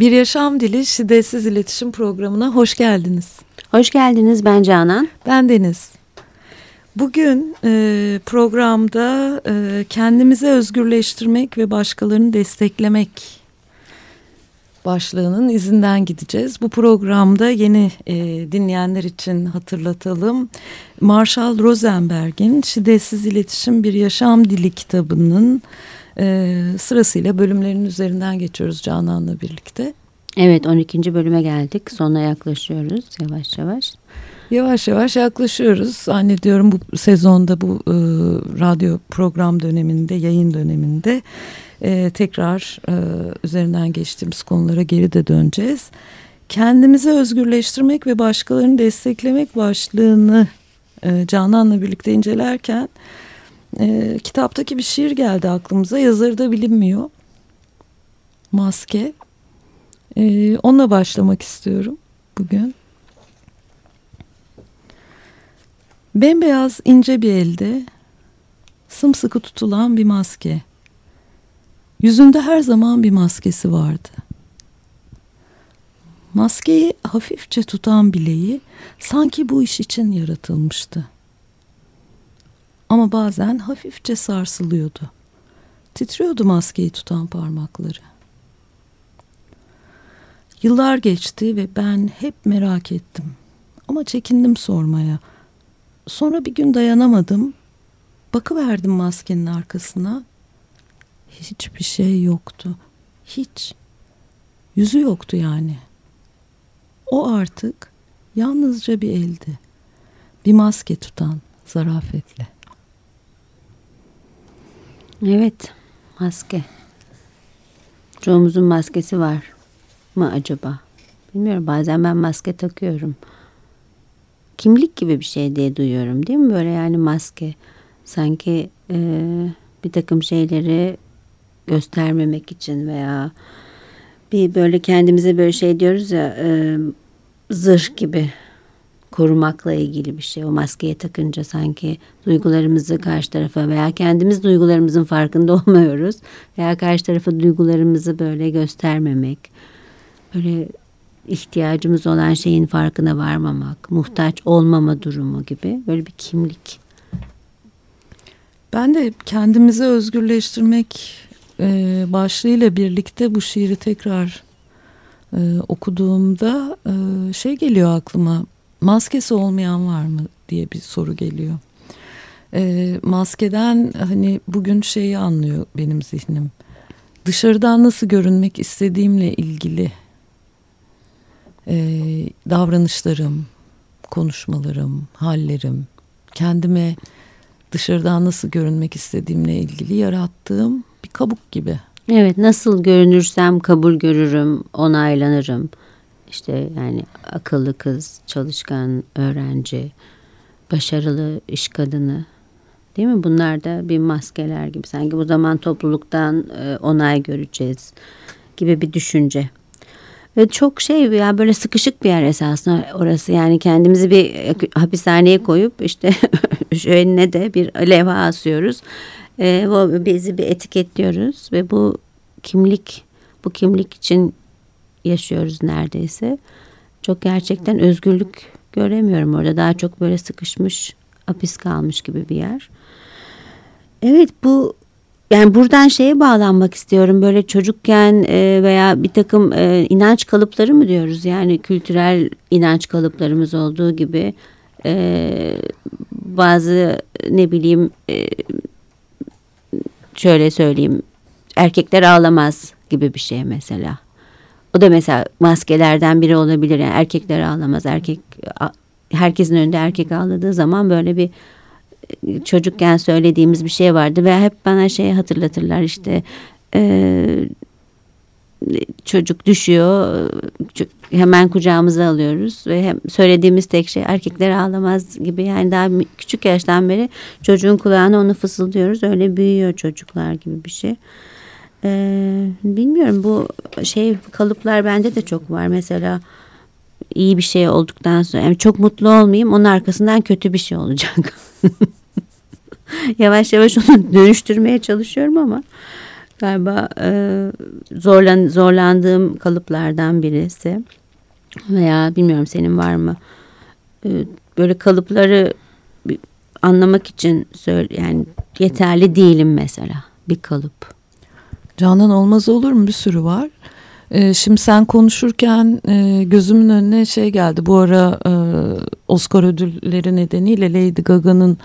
Bir Yaşam Dili Şiddetsiz İletişim Programı'na hoş geldiniz. Hoş geldiniz ben Canan. Ben Deniz. Bugün e, programda e, kendimizi özgürleştirmek ve başkalarını desteklemek başlığının izinden gideceğiz. Bu programda yeni e, dinleyenler için hatırlatalım. Marshall Rosenberg'in Şiddetsiz İletişim Bir Yaşam Dili kitabının e, sırasıyla bölümlerin üzerinden geçiyoruz Canan'la birlikte. Evet 12. bölüme geldik. Sonuna yaklaşıyoruz yavaş yavaş. Yavaş yavaş yaklaşıyoruz. Zannediyorum bu sezonda bu e, radyo program döneminde, yayın döneminde e, tekrar e, üzerinden geçtiğimiz konulara geri de döneceğiz. Kendimizi özgürleştirmek ve başkalarını desteklemek başlığını e, Canan'la birlikte incelerken e, kitaptaki bir şiir geldi aklımıza. Yazarı da bilinmiyor. Maske. E, onunla başlamak istiyorum bugün. Bembeyaz ince bir elde sımsıkı tutulan bir maske. Yüzünde her zaman bir maskesi vardı. Maskeyi hafifçe tutan bileği sanki bu iş için yaratılmıştı. Ama bazen hafifçe sarsılıyordu. Titriyordu maskeyi tutan parmakları. Yıllar geçti ve ben hep merak ettim. Ama çekindim sormaya. Sonra bir gün dayanamadım. Bakıverdim maskenin arkasına. Hiçbir şey yoktu. Hiç. Yüzü yoktu yani. O artık yalnızca bir eldi. Bir maske tutan zarafetle. Evet, maske. Çoğumuzun maskesi var mı acaba? Bilmiyorum bazen ben maske takıyorum. Kimlik gibi bir şey diye duyuyorum değil mi? Böyle yani maske. Sanki e, bir takım şeyleri göstermemek için veya bir böyle kendimize böyle şey diyoruz ya e, zırh gibi korumakla ilgili bir şey. O maskeyi takınca sanki duygularımızı karşı tarafa veya kendimiz duygularımızın farkında olmuyoruz. Veya karşı tarafa duygularımızı böyle göstermemek. Böyle ihtiyacımız olan şeyin farkına varmamak, muhtaç olmama durumu gibi böyle bir kimlik. Ben de kendimizi özgürleştirmek e, başlığıyla birlikte bu şiiri tekrar e, okuduğumda e, şey geliyor aklıma maskesi olmayan var mı diye bir soru geliyor. E, maskeden hani bugün şeyi anlıyor benim zihnim. Dışarıdan nasıl görünmek istediğimle ilgili e, davranışlarım, konuşmalarım, hallerim, kendime dışarıdan nasıl görünmek istediğimle ilgili yarattığım bir kabuk gibi. Evet nasıl görünürsem kabul görürüm, onaylanırım. İşte yani akıllı kız, çalışkan öğrenci, başarılı iş kadını değil mi? Bunlar da bir maskeler gibi. Sanki bu zaman topluluktan e, onay göreceğiz gibi bir düşünce. Ve çok şey ya böyle sıkışık bir yer esasında orası. Yani kendimizi bir hapishaneye koyup işte önüne de bir levha asıyoruz. E, bizi bir etiketliyoruz ve bu kimlik bu kimlik için yaşıyoruz neredeyse. Çok gerçekten özgürlük göremiyorum orada. Daha çok böyle sıkışmış, hapis kalmış gibi bir yer. Evet bu yani buradan şeye bağlanmak istiyorum. Böyle çocukken e, veya bir takım e, inanç kalıpları mı diyoruz? Yani kültürel inanç kalıplarımız olduğu gibi e, bazı ne bileyim şöyle söyleyeyim erkekler ağlamaz gibi bir şey mesela. O da mesela maskelerden biri olabilir. Yani erkekler ağlamaz. Erkek herkesin önünde erkek ağladığı zaman böyle bir e, çocukken söylediğimiz bir şey vardı ve hep bana şey hatırlatırlar işte e, çocuk düşüyor hemen kucağımıza alıyoruz ve hem söylediğimiz tek şey erkekler ağlamaz gibi yani daha küçük yaştan beri çocuğun kulağına onu fısıldıyoruz öyle büyüyor çocuklar gibi bir şey. Ee, bilmiyorum bu şey kalıplar bende de çok var. Mesela iyi bir şey olduktan sonra yani çok mutlu olmayayım onun arkasından kötü bir şey olacak. yavaş yavaş onu dönüştürmeye çalışıyorum ama galiba e, zorlan, zorlandığım kalıplardan birisi. Veya bilmiyorum senin var mı? E, böyle kalıpları anlamak için söyle yani yeterli değilim mesela bir kalıp. Canan olmaz olur mu? Bir sürü var. Ee, şimdi sen konuşurken e, gözümün önüne şey geldi. Bu ara e, Oscar ödülleri nedeniyle Lady Gaga'nın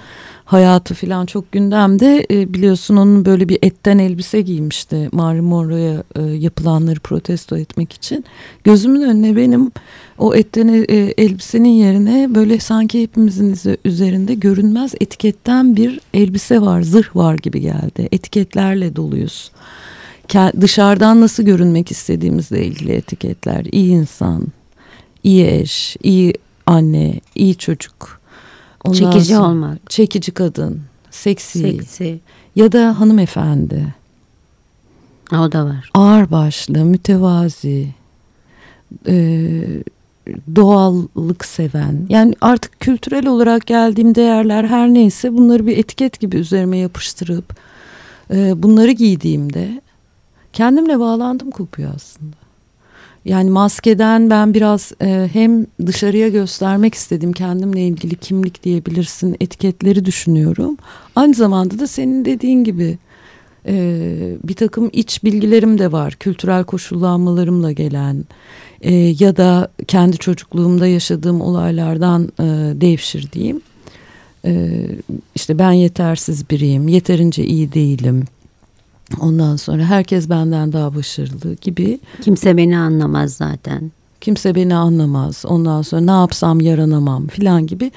hayatı falan çok gündemde. E, biliyorsun onun böyle bir etten elbise giymişti. Marilyn Monroe'ya e, yapılanları protesto etmek için. Gözümün önüne benim o etten e, elbisenin yerine böyle sanki hepimizin üzerinde görünmez etiketten bir elbise var, zırh var gibi geldi. Etiketlerle doluyuz dışarıdan nasıl görünmek istediğimizle ilgili etiketler. İyi insan, iyi eş, iyi anne, iyi çocuk. Ondan çekici sonra, olmak. Çekici kadın, seksi. Seksi. Ya da hanımefendi. O da var. Ağırbaşlı, mütevazi, e, doğallık seven. Yani artık kültürel olarak geldiğim değerler her neyse bunları bir etiket gibi üzerime yapıştırıp e, bunları giydiğimde kendimle bağlandım kopuyor aslında. Yani maskeden ben biraz e, hem dışarıya göstermek istedim kendimle ilgili kimlik diyebilirsin etiketleri düşünüyorum. Aynı zamanda da senin dediğin gibi e, bir takım iç bilgilerim de var. Kültürel koşullanmalarımla gelen e, ya da kendi çocukluğumda yaşadığım olaylardan e, devşirdiğim. E, işte ben yetersiz biriyim, yeterince iyi değilim Ondan sonra herkes benden daha başarılı gibi. Kimse beni anlamaz zaten. Kimse beni anlamaz. Ondan sonra ne yapsam yaranamam filan gibi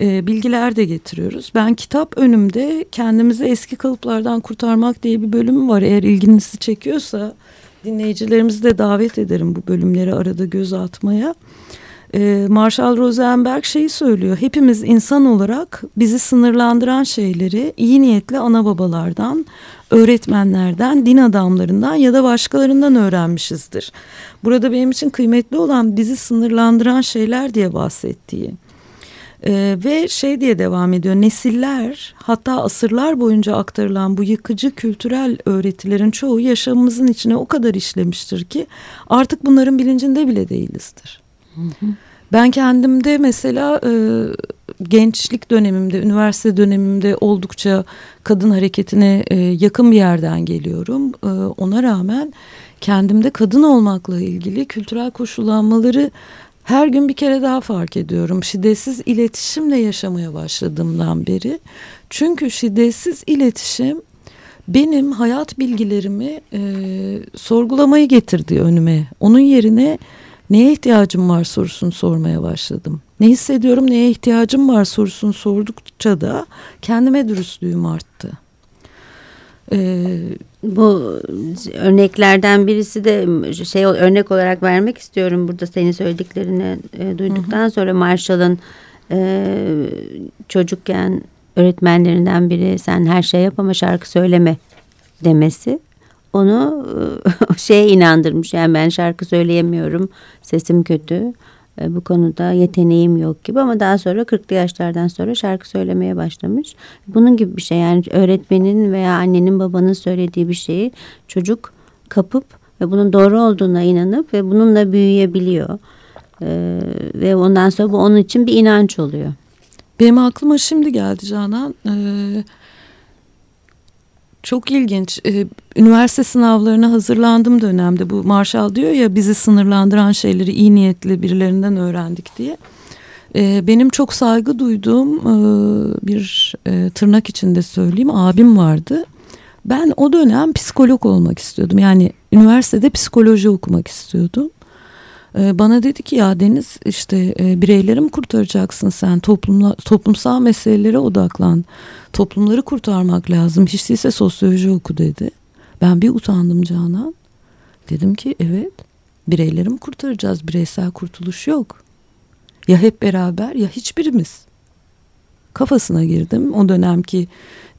e, bilgiler de getiriyoruz. Ben kitap önümde kendimizi eski kalıplardan kurtarmak diye bir bölümü var. Eğer ilginizi çekiyorsa dinleyicilerimizi de davet ederim bu bölümleri arada göz atmaya. E, Marshall Rosenberg şeyi söylüyor. Hepimiz insan olarak bizi sınırlandıran şeyleri iyi niyetli ana babalardan, öğretmenlerden, din adamlarından ya da başkalarından öğrenmişizdir. Burada benim için kıymetli olan bizi sınırlandıran şeyler diye bahsettiği. Ee, ve şey diye devam ediyor nesiller hatta asırlar boyunca aktarılan bu yıkıcı kültürel öğretilerin çoğu yaşamımızın içine o kadar işlemiştir ki artık bunların bilincinde bile değilizdir. Hı hı. Ben kendimde mesela e, gençlik dönemimde, üniversite dönemimde oldukça kadın hareketine e, yakın bir yerden geliyorum. E, ona rağmen kendimde kadın olmakla ilgili kültürel koşullanmaları her gün bir kere daha fark ediyorum. Şiddetsiz iletişimle yaşamaya başladığımdan beri. Çünkü şiddetsiz iletişim benim hayat bilgilerimi e, sorgulamayı getirdi önüme. Onun yerine neye ihtiyacım var sorusunu sormaya başladım. Ne hissediyorum, neye ihtiyacım var sorusunu sordukça da kendime dürüstlüğüm arttı. Ee, bu örneklerden birisi de şey örnek olarak vermek istiyorum burada senin söylediklerini e, duyduktan hı. sonra Marshall'ın e, çocukken öğretmenlerinden biri sen her şey yap ama şarkı söyleme demesi onu e, şeye inandırmış. Yani ben şarkı söyleyemiyorum, sesim kötü. E, bu konuda yeteneğim yok gibi ama daha sonra 40'lı yaşlardan sonra şarkı söylemeye başlamış. Bunun gibi bir şey yani öğretmenin veya annenin babanın söylediği bir şeyi çocuk kapıp ve bunun doğru olduğuna inanıp ve bununla büyüyebiliyor. Ee, ve ondan sonra bu onun için bir inanç oluyor. Benim aklıma şimdi geldi Canan. Ee, çok ilginç. Ee, üniversite sınavlarına hazırlandığım dönemde bu Marshall diyor ya bizi sınırlandıran şeyleri iyi niyetli birilerinden öğrendik diye. Ee, benim çok saygı duyduğum e, bir e, tırnak içinde söyleyeyim abim vardı. Ben o dönem psikolog olmak istiyordum. Yani üniversitede psikoloji okumak istiyordum. Ee, bana dedi ki ya Deniz işte e, bireyleri mi kurtaracaksın sen toplumla, toplumsal meselelere odaklan. Toplumları kurtarmak lazım hiç değilse sosyoloji oku dedi. Ben bir utandım Canan. Dedim ki evet bireyleri mi kurtaracağız bireysel kurtuluş yok. Ya hep beraber ya hiçbirimiz. Kafasına girdim o dönemki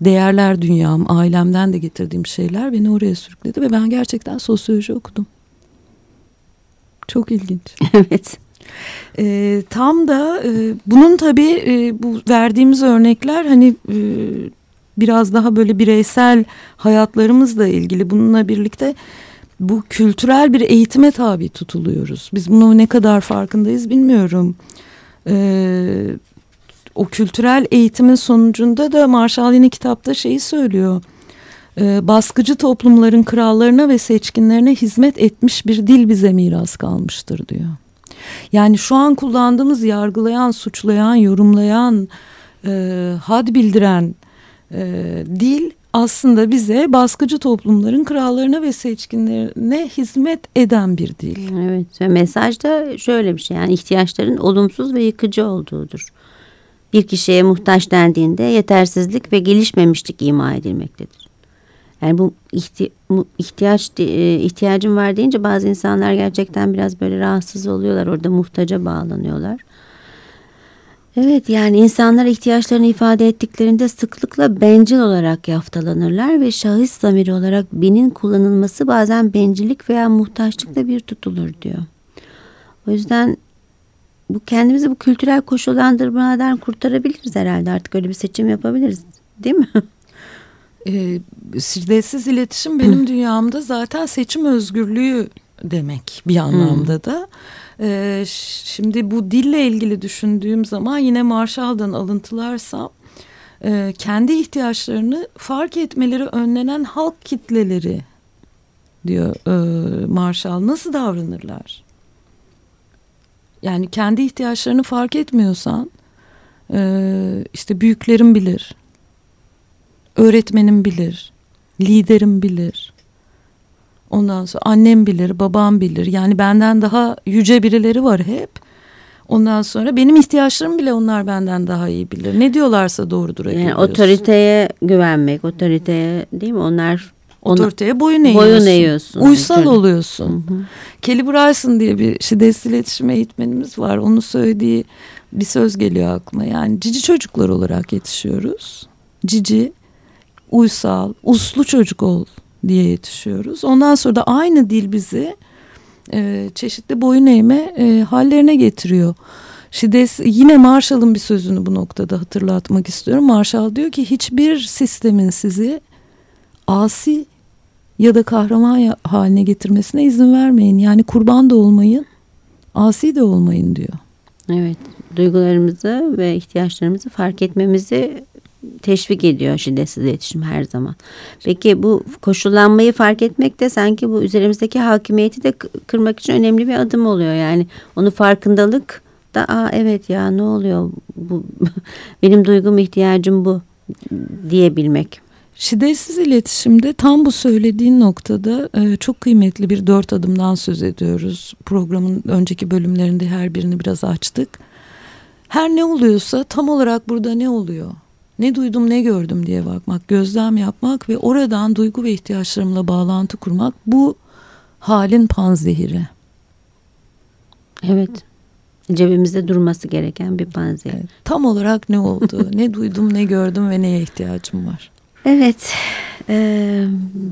değerler dünyam ailemden de getirdiğim şeyler beni oraya sürükledi ve ben gerçekten sosyoloji okudum. Çok ilginç. evet. E, tam da e, bunun tabii e, bu verdiğimiz örnekler hani e, biraz daha böyle bireysel hayatlarımızla ilgili bununla birlikte bu kültürel bir eğitime tabi tutuluyoruz. Biz bunu ne kadar farkındayız bilmiyorum. Ee, o kültürel eğitimin sonucunda da Marshall yine kitapta şeyi söylüyor. Ee, baskıcı toplumların krallarına ve seçkinlerine hizmet etmiş bir dil bize miras kalmıştır diyor. Yani şu an kullandığımız yargılayan, suçlayan, yorumlayan, e, had bildiren e, dil aslında bize baskıcı toplumların krallarına ve seçkinlerine hizmet eden bir dil. Evet ve mesaj da şöyle bir şey yani ihtiyaçların olumsuz ve yıkıcı olduğudur. Bir kişiye muhtaç dendiğinde yetersizlik ve gelişmemişlik ima edilmektedir. Yani bu ihti ihtiyaç e, ihtiyacım var deyince bazı insanlar gerçekten biraz böyle rahatsız oluyorlar. Orada muhtaca bağlanıyorlar. Evet yani insanlar ihtiyaçlarını ifade ettiklerinde sıklıkla bencil olarak yaftalanırlar ve şahıs zamiri olarak benin kullanılması bazen bencillik veya muhtaçlıkla bir tutulur diyor. O yüzden bu kendimizi bu kültürel koşullandırmadan kurtarabiliriz herhalde artık öyle bir seçim yapabiliriz değil mi? E, şiddetsiz iletişim benim dünyamda zaten seçim özgürlüğü demek bir anlamda da. E, şimdi bu dille ilgili düşündüğüm zaman yine Marshall'dan alıntılarsam e, kendi ihtiyaçlarını fark etmeleri önlenen halk kitleleri diyor e, Marshall nasıl davranırlar? Yani kendi ihtiyaçlarını fark etmiyorsan e, işte büyüklerim bilir, öğretmenim bilir, liderim bilir. Ondan sonra annem bilir, babam bilir. Yani benden daha yüce birileri var hep. Ondan sonra benim ihtiyaçlarım bile onlar benden daha iyi bilir. Ne diyorlarsa doğrudur. Yani otoriteye güvenmek, otoriteye değil mi? Onlar otoriteye boyun eğiyorsun. Boyun eğiyorsun. Uysal tabii. oluyorsun. Hı hı. Kelly Bryson diye bir şiddetsiz iletişim eğitmenimiz var. Onun söylediği bir söz geliyor aklıma. Yani cici çocuklar olarak yetişiyoruz. Cici, uysal, uslu çocuk ol diye yetişiyoruz. Ondan sonra da aynı dil bizi e, çeşitli boyun eğme e, hallerine getiriyor. Şiddet yine Marshall'ın bir sözünü bu noktada hatırlatmak istiyorum. Marshall diyor ki hiçbir sistemin sizi asi ya da kahraman haline getirmesine izin vermeyin. Yani kurban da olmayın, asi de olmayın diyor. Evet, duygularımızı ve ihtiyaçlarımızı fark etmemizi teşvik ediyor şiddetsiz iletişim her zaman. Peki bu koşullanmayı fark etmek de sanki bu üzerimizdeki hakimiyeti de kırmak için önemli bir adım oluyor. Yani onu farkındalık da Aa, evet ya ne oluyor bu benim duygum ihtiyacım bu diyebilmek. Şiddetsiz iletişimde tam bu söylediğin noktada e, çok kıymetli bir dört adımdan söz ediyoruz. Programın önceki bölümlerinde her birini biraz açtık. Her ne oluyorsa tam olarak burada ne oluyor? Ne duydum ne gördüm diye bakmak, gözlem yapmak ve oradan duygu ve ihtiyaçlarımla bağlantı kurmak bu halin panzehiri. Evet. Cebimizde durması gereken bir panzehir. Evet, tam olarak ne oldu? ne duydum, ne gördüm ve neye ihtiyacım var? Evet, e,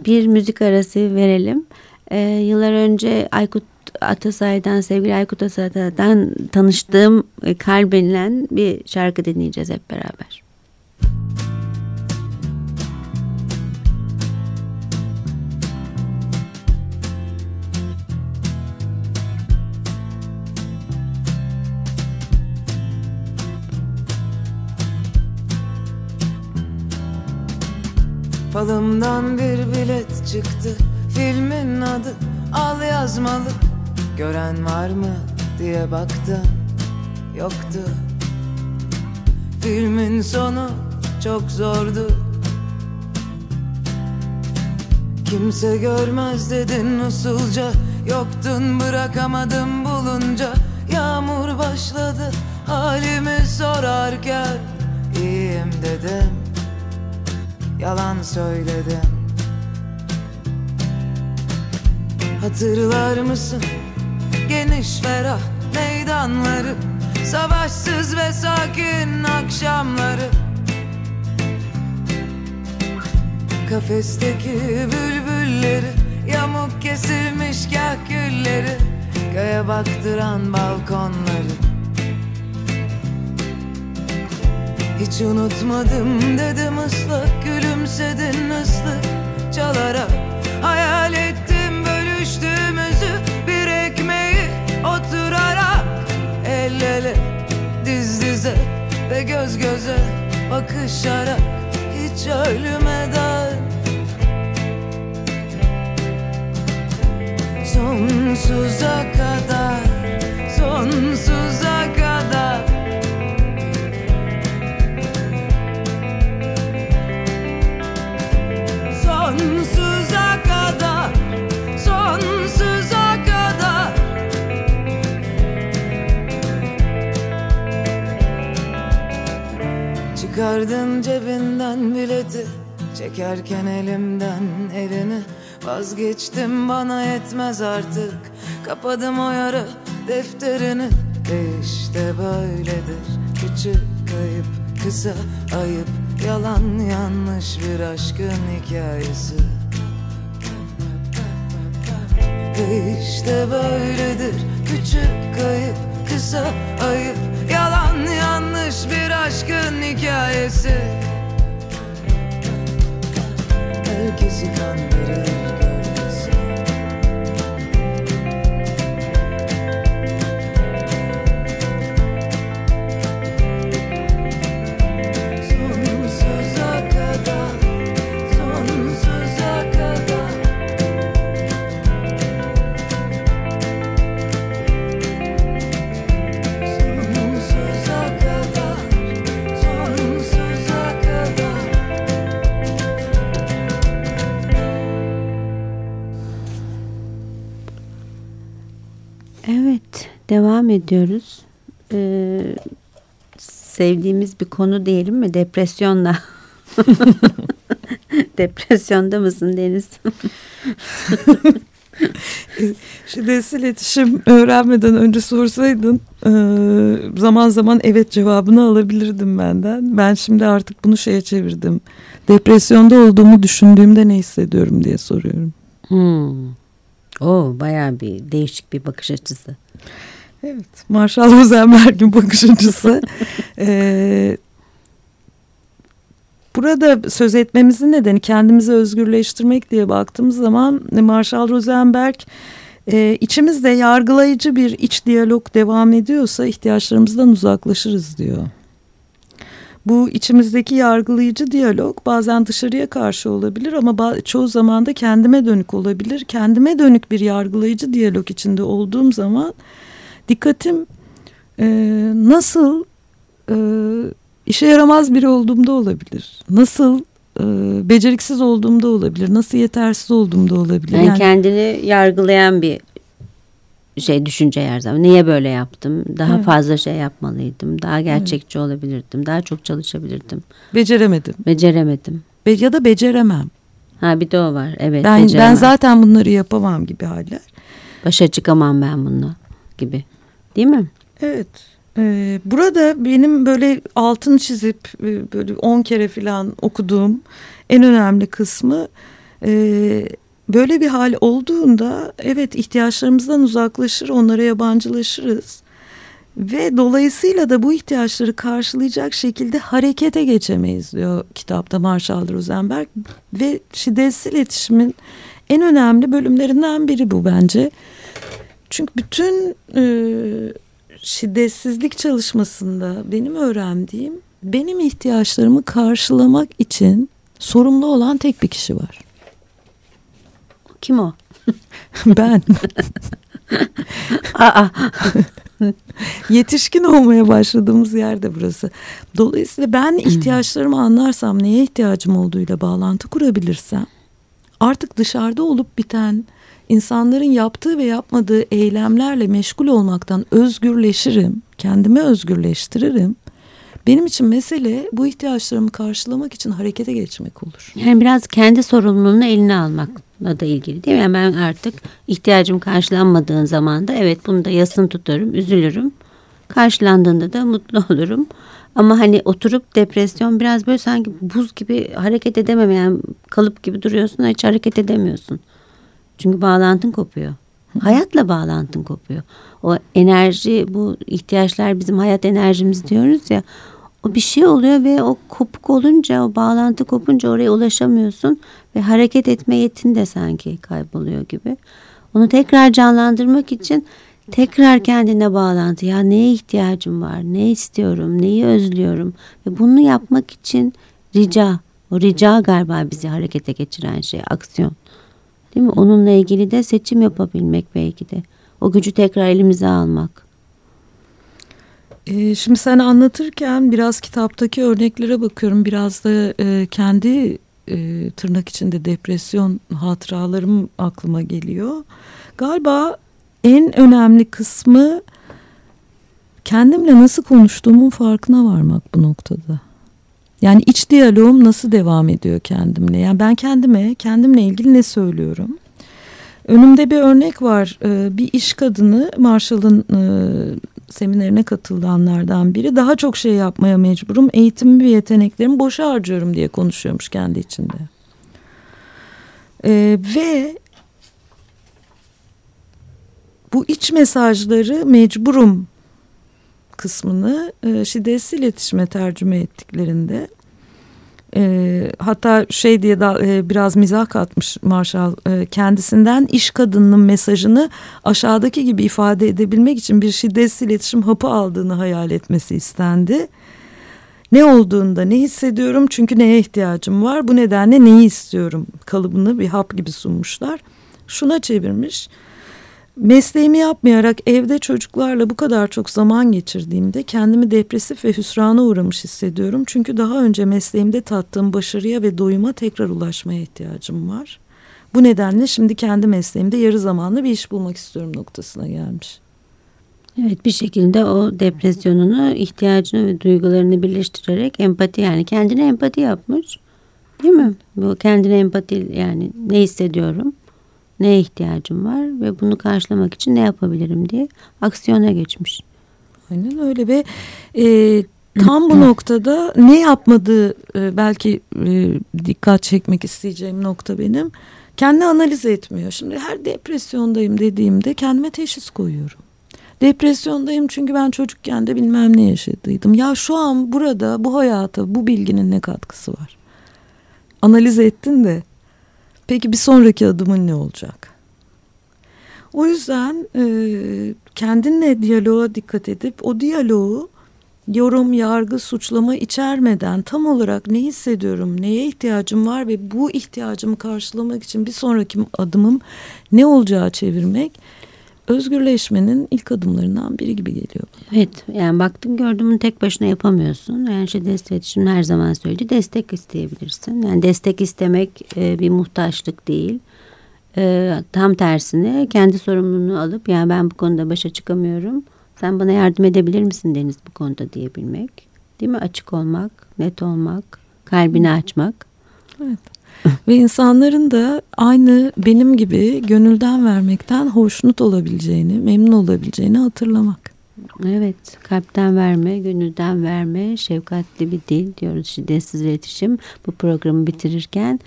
bir müzik arası verelim. E, yıllar önce Aykut Atasay'dan, sevgili Aykut Atasay'dan tanıştığım e, bir şarkı dinleyeceğiz hep beraber. Falımdan bir bilet çıktı Filmin adı al yazmalı. Gören var mı diye baktım Yoktu. Filmin sonu çok zordu. Kimse görmez dedin usulca. Yoktun bırakamadım bulunca. Yağmur başladı halimi sorarken. İyiyim dedim yalan söyledim. Hatırlar mısın? Geniş ferah meydanları Savaşsız ve sakin akşamları Kafesteki bülbülleri Yamuk kesilmiş kah gülleri Göğe baktıran balkonları. Hiç unutmadım dedim ıslak gül gülümsedin ıslık. Çalarak Hayal ettim bölüştüğümüzü bir ekmeği oturarak El ele diz dize ve göz göze bakışarak. Hiç ölmeden Sonsuza kadar Sonsuza kadar. Sonsuza kadar Sonsuza kadar. Çıkardın cebinden bileti Çekerken elimden elini Vazgeçtim bana yetmez artık. Kapadım o yara defterini. Ve işte böyledir. Küçük kayıp kısa ayıp. Yalan yanlış bir aşkın hikayesi. Ve işte böyledir. Küçük kayıp kısa ayıp. Yalan yanlış bir aşkın hikayesi. Herkesi kandırır devam ediyoruz. Ee, sevdiğimiz bir konu diyelim mi? Depresyonla. Depresyonda mısın Deniz? Şiddetsiz iletişim öğrenmeden önce sorsaydın e, zaman zaman evet cevabını alabilirdim benden. Ben şimdi artık bunu şeye çevirdim. Depresyonda olduğumu düşündüğümde ne hissediyorum diye soruyorum. Hmm. O bayağı bir değişik bir bakış açısı. Evet. Marshall Rosenberg'in bakış açısı. Ee, burada söz etmemizin nedeni kendimizi özgürleştirmek diye baktığımız zaman Marshall Rosenberg e, içimizde yargılayıcı bir iç diyalog devam ediyorsa ihtiyaçlarımızdan uzaklaşırız diyor. Bu içimizdeki yargılayıcı diyalog bazen dışarıya karşı olabilir ama çoğu zaman da kendime dönük olabilir. Kendime dönük bir yargılayıcı diyalog içinde olduğum zaman dikkatim e, nasıl e, işe yaramaz biri olduğumda olabilir. Nasıl e, beceriksiz olduğumda olabilir. Nasıl yetersiz olduğumda olabilir. Yani, kendini yargılayan bir şey düşünce her zaman. Niye böyle yaptım? Daha Evet. fazla şey yapmalıydım. Daha gerçekçi olabilirdim. Daha çok çalışabilirdim. beceremedim. Beceremedim. Be- ya da beceremem. Ha bir de o var. Evet. Ben ben zaten bunları yapamam gibi haller. Başa çıkamam ben bununla gibi. Değil mi? Evet. Ee, burada benim böyle altın çizip e, böyle on kere falan okuduğum en önemli kısmı e, böyle bir hal olduğunda evet ihtiyaçlarımızdan uzaklaşır onlara yabancılaşırız ve dolayısıyla da bu ihtiyaçları karşılayacak şekilde harekete geçemeyiz diyor kitapta Marshall Rosenberg ve şiddetsiz iletişimin en önemli bölümlerinden biri bu bence. Çünkü bütün e, şiddetsizlik çalışmasında benim öğrendiğim benim ihtiyaçlarımı karşılamak için sorumlu olan tek bir kişi var. Kim o? Ben Aa, yetişkin olmaya başladığımız yerde burası. Dolayısıyla ben ihtiyaçlarımı anlarsam neye ihtiyacım olduğuyla bağlantı kurabilirsem artık dışarıda olup biten insanların yaptığı ve yapmadığı eylemlerle meşgul olmaktan özgürleşirim. Kendimi özgürleştiririm. Benim için mesele bu ihtiyaçlarımı karşılamak için harekete geçmek olur. yani biraz kendi sorumluluğunu eline almakla da ilgili değil mi? Yani ben artık ihtiyacım karşılanmadığın zaman da evet bunu da yasın tutarım, üzülürüm. Karşılandığında da mutlu olurum. Ama hani oturup depresyon biraz böyle sanki buz gibi hareket edememeyen kalıp gibi duruyorsun hiç hareket edemiyorsun. Çünkü bağlantın kopuyor. Hayatla bağlantın kopuyor. O enerji bu ihtiyaçlar bizim hayat enerjimiz diyoruz ya o bir şey oluyor ve o kopuk olunca o bağlantı kopunca oraya ulaşamıyorsun ve hareket etme yetin de sanki kayboluyor gibi. Onu tekrar canlandırmak için tekrar kendine bağlantı. Ya neye ihtiyacım var? Ne istiyorum? Neyi özlüyorum? Ve bunu yapmak için rica. O rica galiba bizi harekete geçiren şey, aksiyon. Değil mi? Onunla ilgili de seçim yapabilmek belki de. O gücü tekrar elimize almak. Ee, şimdi sen anlatırken biraz kitaptaki örneklere bakıyorum. Biraz da e, kendi e, tırnak içinde depresyon hatıralarım aklıma geliyor. Galiba en önemli kısmı kendimle nasıl konuştuğumun farkına varmak bu noktada. Yani iç diyaloğum nasıl devam ediyor kendimle? Yani ben kendime, kendimle ilgili ne söylüyorum? Önümde bir örnek var. Ee, bir iş kadını Marshall'ın e, seminerine katılanlardan biri. Daha çok şey yapmaya mecburum. Eğitimimi ve yeteneklerimi boşa harcıyorum diye konuşuyormuş kendi içinde. Ee, ve bu iç mesajları mecburum kısmını e, şiddetsiz iletişime tercüme ettiklerinde e, hatta şey diye da, e, biraz mizah katmış Marshall e, kendisinden iş kadınının mesajını aşağıdaki gibi ifade edebilmek için bir şiddetsiz iletişim hapı aldığını hayal etmesi istendi. Ne olduğunda ne hissediyorum çünkü neye ihtiyacım var bu nedenle neyi istiyorum kalıbını bir hap gibi sunmuşlar. Şuna çevirmiş Mesleğimi yapmayarak evde çocuklarla bu kadar çok zaman geçirdiğimde kendimi depresif ve hüsrana uğramış hissediyorum. Çünkü daha önce mesleğimde tattığım başarıya ve doyuma tekrar ulaşmaya ihtiyacım var. Bu nedenle şimdi kendi mesleğimde yarı zamanlı bir iş bulmak istiyorum noktasına gelmiş. Evet bir şekilde o depresyonunu, ihtiyacını ve duygularını birleştirerek empati yani kendine empati yapmış. Değil mi? Bu kendine empati yani ne hissediyorum? Neye ihtiyacım var ve bunu karşılamak için ne yapabilirim diye aksiyona geçmiş. Aynen öyle ve e, tam bu noktada ne yapmadığı e, belki e, dikkat çekmek isteyeceğim nokta benim. Kendi analiz etmiyor. Şimdi her depresyondayım dediğimde kendime teşhis koyuyorum. Depresyondayım çünkü ben çocukken de bilmem ne yaşadıydım. Ya şu an burada bu hayata bu bilginin ne katkısı var? Analiz ettin de Peki bir sonraki adımın ne olacak? O yüzden e, kendinle diyaloğa dikkat edip o diyaloğu yorum, yargı, suçlama içermeden tam olarak ne hissediyorum, neye ihtiyacım var ve bu ihtiyacımı karşılamak için bir sonraki adımım ne olacağı çevirmek özgürleşmenin ilk adımlarından biri gibi geliyor. Evet yani baktın gördüğümün tek başına yapamıyorsun. Yani şey destek iletişim her zaman söyledi destek isteyebilirsin. Yani destek istemek e, bir muhtaçlık değil. E, tam tersine kendi sorumluluğunu alıp yani ben bu konuda başa çıkamıyorum. Sen bana yardım edebilir misin Deniz bu konuda diyebilmek. Değil mi? Açık olmak, net olmak, kalbini açmak. Evet. Ve insanların da aynı benim gibi gönülden vermekten hoşnut olabileceğini, memnun olabileceğini hatırlamak. Evet, kalpten verme, gönülden verme, şefkatli bir dil diyoruz şiddetsiz iletişim. Bu programı bitirirken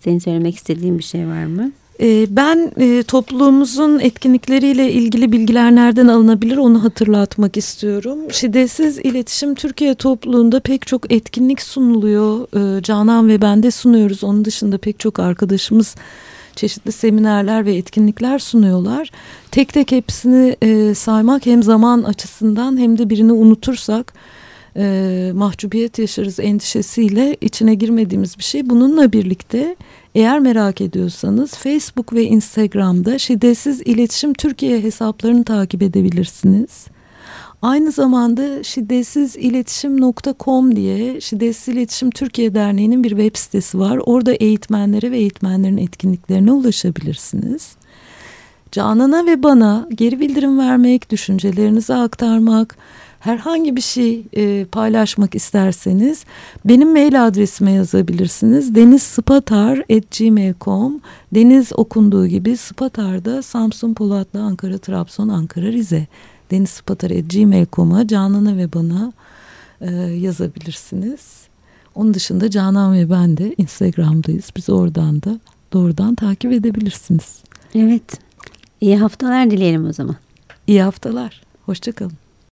senin söylemek istediğin bir şey var mı? Ee, ben e, topluluğumuzun etkinlikleriyle ilgili bilgiler nereden alınabilir onu hatırlatmak istiyorum. Şiddetsiz iletişim Türkiye topluluğunda pek çok etkinlik sunuluyor. Ee, Canan ve ben de sunuyoruz. Onun dışında pek çok arkadaşımız çeşitli seminerler ve etkinlikler sunuyorlar. Tek tek hepsini e, saymak hem zaman açısından hem de birini unutursak e, mahcubiyet yaşarız endişesiyle içine girmediğimiz bir şey. Bununla birlikte eğer merak ediyorsanız Facebook ve Instagram'da Şiddetsiz İletişim Türkiye hesaplarını takip edebilirsiniz. Aynı zamanda şiddetsiz'iletişim.com diye Şiddetsiz İletişim Türkiye Derneği'nin bir web sitesi var. Orada eğitmenlere ve eğitmenlerin etkinliklerine ulaşabilirsiniz. Canan'a ve bana geri bildirim vermek, düşüncelerinizi aktarmak, herhangi bir şey e, paylaşmak isterseniz benim mail adresime yazabilirsiniz. denizspatar.gmail.com Deniz okunduğu gibi Spatar'da Samsun, Polatlı, Ankara, Trabzon, Ankara, Rize. denizspatar.gmail.com'a Canan'a ve bana e, yazabilirsiniz. Onun dışında Canan ve ben de Instagram'dayız. Biz oradan da doğrudan takip edebilirsiniz. Evet. İyi haftalar dileyelim o zaman. İyi haftalar. Hoşçakalın.